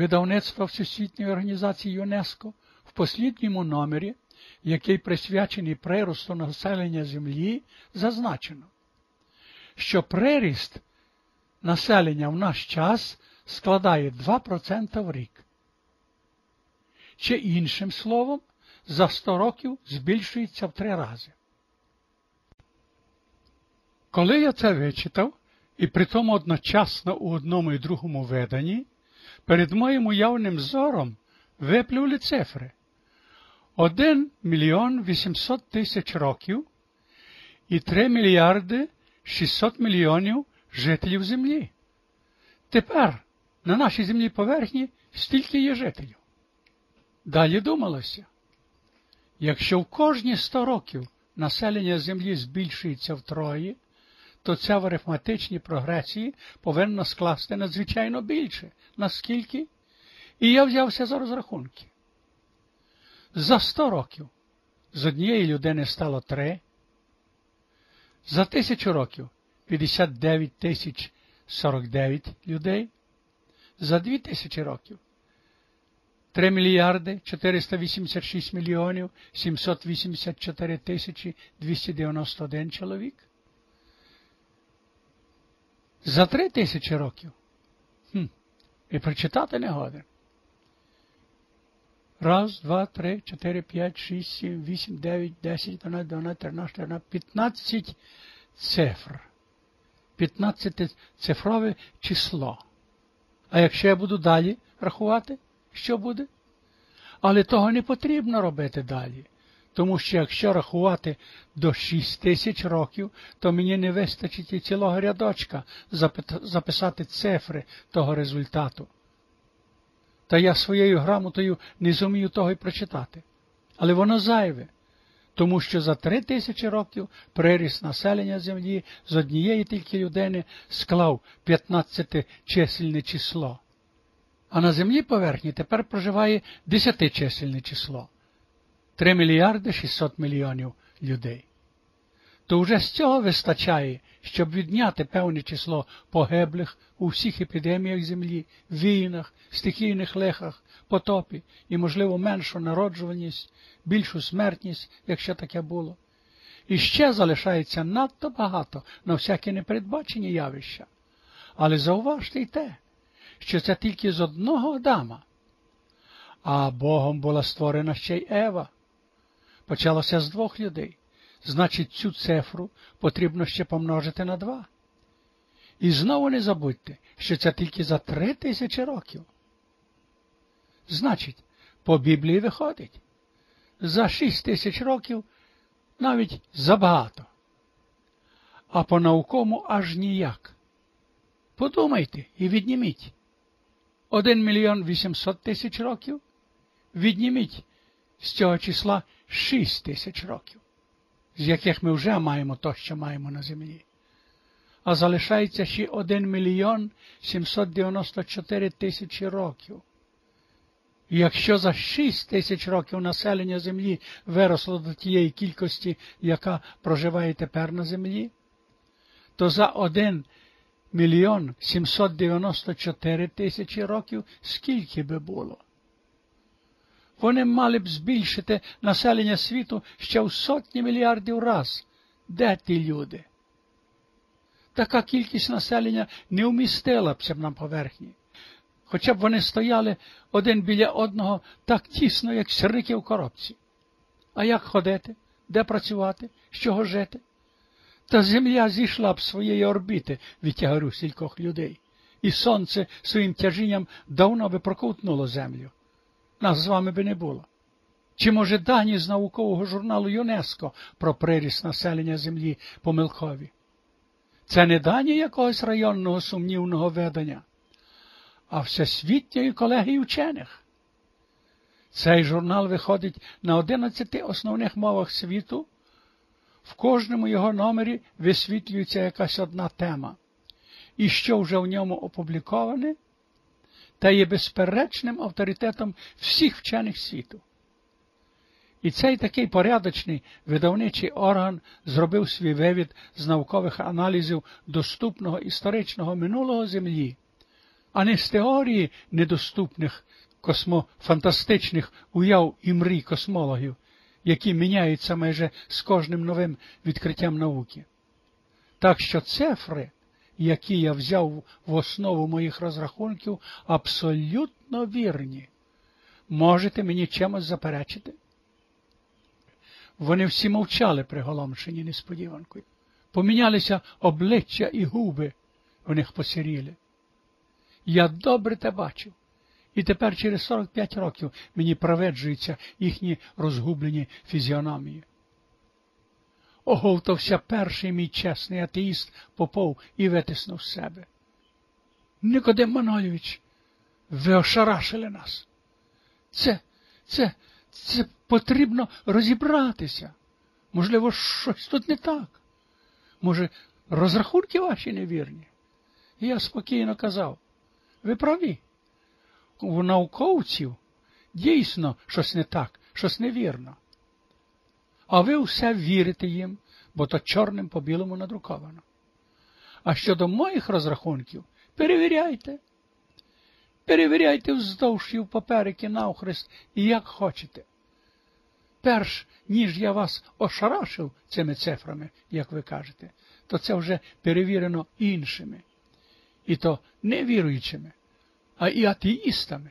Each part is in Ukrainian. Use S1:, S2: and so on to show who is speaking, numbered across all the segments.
S1: видавництва Всесвітньої організації ЮНЕСКО в послідньому номері, який присвячений приросту населення Землі, зазначено, що приріст населення в наш час складає 2% в рік. Чи іншим словом, за 100 років збільшується в три рази. Коли я це вичитав, і при тому одночасно у одному і другому виданні, перед моїм уявним зором виплювали цифри 1 мільйон 800 тисяч років і 3 мільярди 600 мільйонів жителів Землі. Тепер на нашій землі поверхні стільки є жителів. Далі думалося, якщо в кожні 100 років населення Землі збільшується втроє, то ця в арифматичній прогресії повинна скласти надзвичайно більше. Наскільки? І я взявся за розрахунки. За 100 років з однієї людини стало три, за тисячу років 59 тисяч 49 людей, за дві тисячі років 3 мільярди 486 мільйонів 784 тисячі 291 чоловік. За три тисячі років. Хм, І прочитати не годен. Раз, два, три, чотири, п'ять, шість, сім, вісім, дев'ять, десять, дванадцять, дванадцять, тринадцять, тринадцять, п'ятнадцять цифр. П'ятнадцятицифрове число. А якщо я буду далі рахувати, що буде? Але того не потрібно робити далі. Тому що якщо рахувати до 6 тисяч років, то мені не вистачить і цілого рядочка записати цифри того результату. Та я своєю грамотою не зумію того й прочитати. Але воно зайве, тому що за три тисячі років приріст населення Землі з однієї тільки людини склав 15-чисельне число. А на землі поверхні тепер проживає 10-чисельне число. 3 мільярди 600 мільйонів людей. То вже з цього вистачає, щоб відняти певне число погиблих у всіх епідеміях землі, війнах, стихійних лихах, потопі і, можливо, меншу народжуваність, більшу смертність, якщо таке було. І ще залишається надто багато на всякі непередбачені явища. Але зауважте й те, що це тільки з одного Адама, а Богом була створена ще й Ева почалося з двох людей. Значить, цю цифру потрібно ще помножити на два. І знову не забудьте, що це тільки за три тисячі років. Значить, по Біблії виходить, за шість тисяч років навіть забагато, а по наукому аж ніяк. Подумайте і відніміть. Один мільйон вісімсот тисяч років. Відніміть з цього числа 6 тисяч років, з яких ми вже маємо то, що маємо на землі. А залишається ще 1 мільйон 794 тисячі років. І якщо за 6 тисяч років населення Землі виросло до тієї кількості, яка проживає тепер на землі, то за 1 мільйон 794 тисячі років скільки би було? Вони мали б збільшити населення світу ще в сотні мільярдів раз. Де ті люди? Така кількість населення не вмістила б на поверхні. Хоча б вони стояли один біля одного так тісно, як сирники в коробці. А як ходити, де працювати, з чого жити? Та земля зійшла б своєї орбіти від тягарю стількох людей, і сонце своїм тяжінням давно би проковтнуло землю нас з вами би не було. Чи, може, дані з наукового журналу ЮНЕСКО про приріст населення Землі помилкові? Це не дані якогось районного сумнівного ведення, а всесвітньої колегії вчених. Цей журнал виходить на 11 основних мовах світу. В кожному його номері висвітлюється якась одна тема. І що вже в ньому опубліковане, та є безперечним авторитетом всіх вчених світу. І цей такий порядочний видавничий орган зробив свій вивід з наукових аналізів доступного історичного минулого Землі, а не з теорії недоступних космофантастичних уяв і мрій космологів, які міняються майже з кожним новим відкриттям науки. Так що цифри, які я взяв в основу моїх розрахунків, абсолютно вірні. Можете мені чимось заперечити? Вони всі мовчали приголомшені несподіванкою. Помінялися обличчя і губи у них посіріли. Я добре те бачив. І тепер через 45 років мені проведжуються їхні розгублені фізіономії. Оговтався перший мій чесний атеїст попов і витиснув себе. Никодим Манойович, ви ошарашили нас. Це, це, це потрібно розібратися. Можливо, щось тут не так. Може, розрахунки ваші невірні? І я спокійно казав, ви праві. У науковців дійсно щось не так, щось невірно. А ви все вірите їм, бо то чорним по білому надруковано. А щодо моїх розрахунків, перевіряйте. Перевіряйте вздовж і в попереки навхрест і як хочете. Перш ніж я вас ошарашив цими цифрами, як ви кажете, то це вже перевірено іншими, і то не віруючими, а і атеїстами.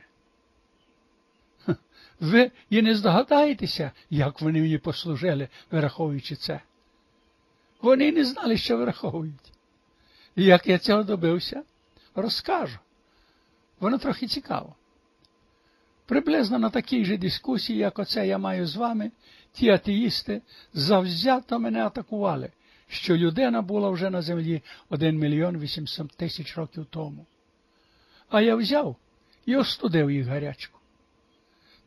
S1: Ви і не здогадаєтеся, як вони мені послужили, вираховуючи це. Вони не знали, що вираховують. Як я цього добився, розкажу. Воно трохи цікаво. Приблизно на такій же дискусії, як оце я маю з вами, ті атеїсти завзято мене атакували, що людина була вже на землі 1 мільйон 800 тисяч років тому. А я взяв і остудив їх гарячку.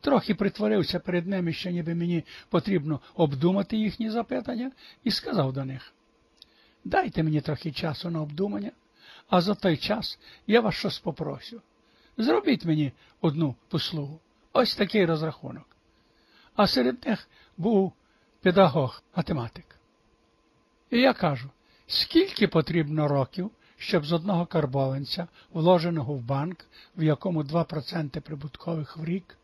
S1: Трохи притворився перед ними, що ніби мені потрібно обдумати їхні запитання, і сказав до них Дайте мені трохи часу на обдумання, а за той час я вас щось попросю. Зробіть мені одну послугу. Ось такий розрахунок. А серед них був педагог, математик. І я кажу, скільки потрібно років, щоб з одного карбованця, вложеного в банк, в якому 2% прибуткових в рік,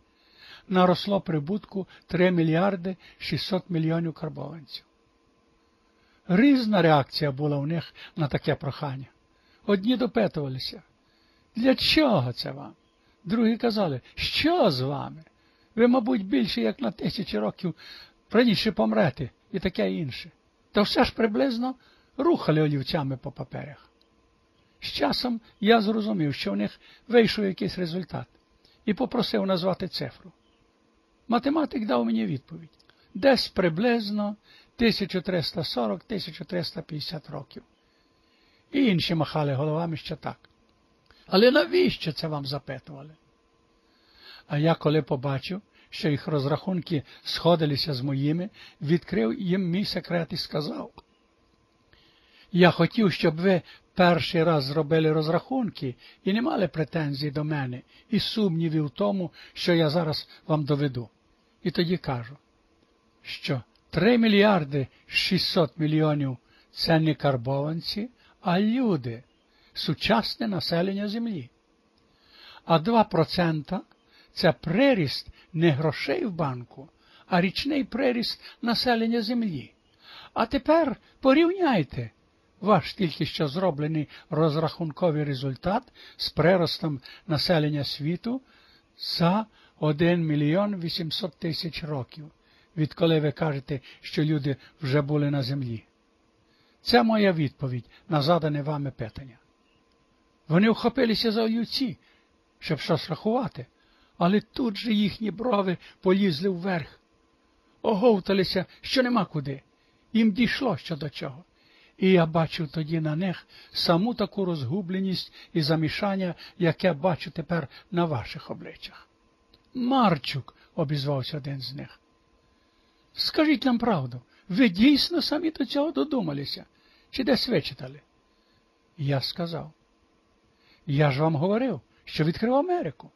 S1: наросло прибутку 3 мільярди 600 мільйонів карбованців. Різна реакція була у них на таке прохання. Одні допитувалися, для чого це вам? Другі казали, що з вами? Ви, мабуть, більше як на тисячі років раніше помрете і таке інше. Та все ж приблизно рухали олівцями по паперах. З часом я зрозумів, що в них вийшов якийсь результат, і попросив назвати цифру. Математик дав мені відповідь десь приблизно 1340-1350 років. І інші махали головами що так. Але навіщо це вам запитували? А я, коли побачив, що їх розрахунки сходилися з моїми, відкрив їм мій секрет і сказав. Я хотів, щоб ви перший раз зробили розрахунки і не мали претензій до мене і сумнівів в тому, що я зараз вам доведу. І тоді кажу, що 3 мільярди 600 мільйонів це не карбованці, а люди, сучасне населення Землі. А 2% це приріст не грошей в банку, а річний приріст населення Землі. А тепер порівняйте ваш тільки що зроблений розрахунковий результат з приростом населення світу за 1 мільйон 800 тисяч років, відколи ви кажете, що люди вже були на землі. Це моя відповідь на задане вами питання. Вони вхопилися за олівці, щоб щось рахувати, але тут же їхні брови полізли вверх, оговталися, що нема куди. Їм дійшло що до чого. І я бачив тоді на них саму таку розгубленість і замішання, яке бачу тепер на ваших обличчях. Марчук, обізвався один з них. Скажіть нам правду, ви дійсно самі до цього додумалися, чи десь вичитали? Я сказав. Я ж вам говорив, що відкрив Америку.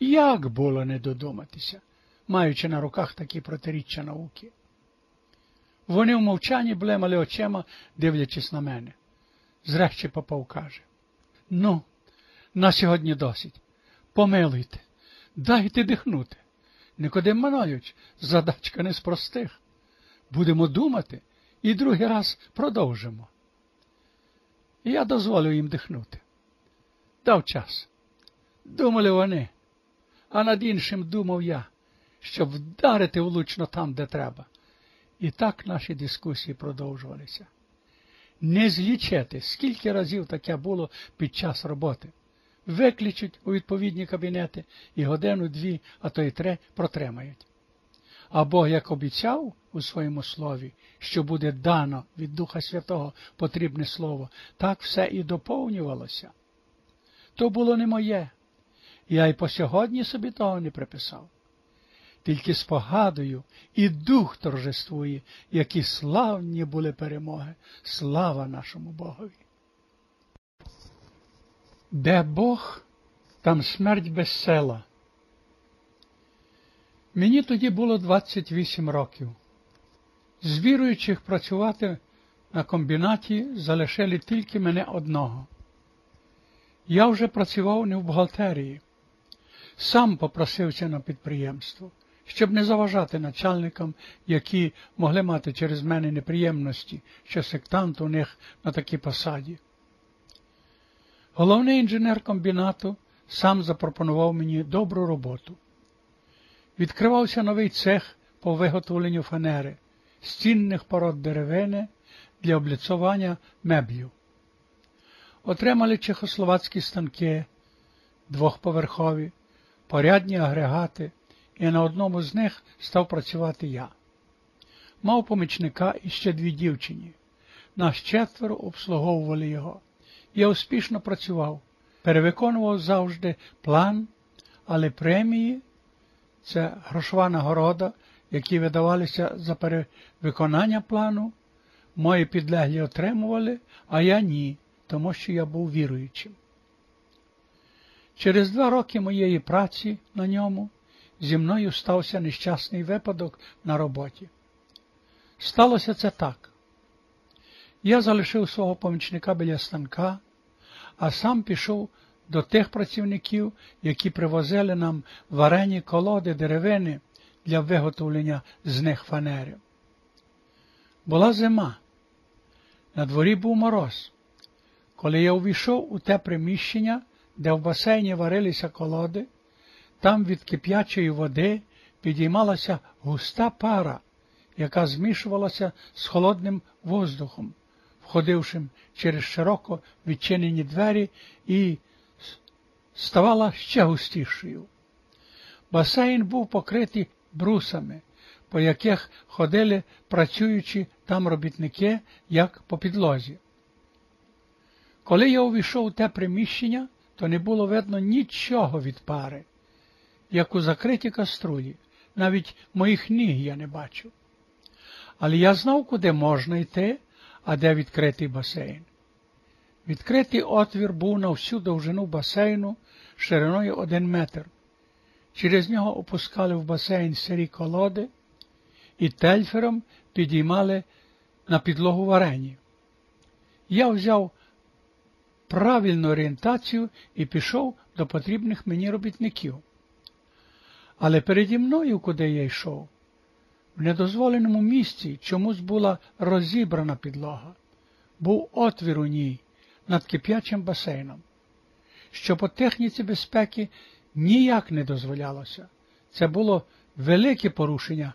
S1: Як було не додуматися, маючи на руках такі протиріччя науки? Вони в мовчанні блемали очима, дивлячись на мене. Зрешті попав каже. Ну, На сьогодні досить. Помилуйте, дайте дихнути. Никодим Манойович, задачка не з простих. Будемо думати і другий раз продовжимо. Я дозволив їм дихнути. Дав час. Думали вони, а над іншим думав я, щоб вдарити влучно там, де треба. І так наші дискусії продовжувалися. Не злічити, скільки разів таке було під час роботи. Виключать у відповідні кабінети і годину-дві, а то й три протримають. А Бог як обіцяв у своєму слові, що буде дано від Духа Святого потрібне слово, так все і доповнювалося. То було не моє. Я й по сьогодні собі того не приписав. Тільки спогадую, і дух торжествує, які славні були перемоги, слава нашому Богові. Де Бог, там смерть без села. Мені тоді було 28 років. З віруючих працювати на комбінаті залишили тільки мене одного. Я вже працював не в бухгалтерії, сам попросився на підприємство, щоб не заважати начальникам, які могли мати через мене неприємності, що сектант у них на такій посаді. Головний інженер комбінату сам запропонував мені добру роботу. Відкривався новий цех по виготовленню фанери з цінних пород деревини для обліцування меблів. Отримали чехословацькі станки, двохповерхові, порядні агрегати, і на одному з них став працювати я. Мав помічника і ще дві дівчині. Нас четверо обслуговували його. Я успішно працював, перевиконував завжди план, але премії це грошова нагорода, які видавалися за перевиконання плану, мої підлеглі отримували, а я ні, тому що я був віруючим. Через два роки моєї праці на ньому зі мною стався нещасний випадок на роботі. Сталося це так. Я залишив свого помічника біля станка, а сам пішов до тих працівників, які привозили нам варені колоди деревини для виготовлення з них фанерів. Була зима. На дворі був мороз. Коли я увійшов у те приміщення, де в басейні варилися колоди, там від кип'ячої води підіймалася густа пара, яка змішувалася з холодним воздухом, входившим через широко відчинені двері і ставала ще густішою. Басейн був покритий брусами, по яких ходили працюючі там робітники, як по підлозі. Коли я увійшов у те приміщення, то не було видно нічого від пари, як у закритій каструлі, навіть моїх ніг я не бачив. Але я знав, куди можна йти, а де відкритий басейн. Відкритий отвір був на всю довжину басейну шириною один метр. Через нього опускали в басейн сирі колоди і тельфером підіймали на підлогу варені. Я взяв правильну орієнтацію і пішов до потрібних мені робітників. Але переді мною, куди я йшов, в недозволеному місці чомусь була розібрана підлога, був отвір у ній над кип'ячим басейном, що по техніці безпеки ніяк не дозволялося. Це було велике порушення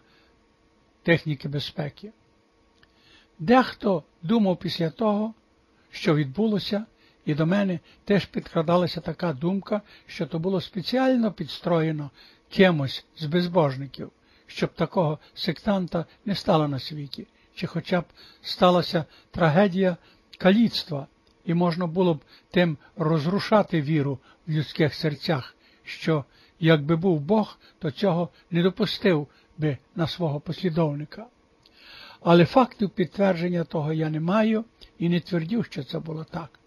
S1: техніки безпеки. Дехто думав після того, що відбулося, і до мене теж підкрадалася така думка, що то було спеціально підстроєно кимось з безбожників, щоб такого сектанта не стало на світі, чи хоча б сталася трагедія каліцтва, і можна було б тим розрушати віру в людських серцях, що, якби був Бог, то цього не допустив би на свого послідовника. Але фактів підтвердження того я не маю і не твердів, що це було так.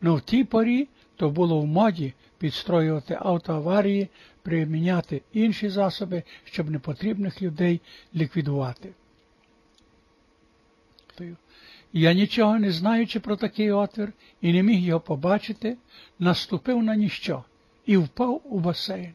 S1: Но в тій порі то було в моді підстроювати автоаварії, приміняти інші засоби, щоб непотрібних людей ліквідувати. Я нічого не знаючи про такий отвір і не міг його побачити, наступив на ніщо і впав у басейн.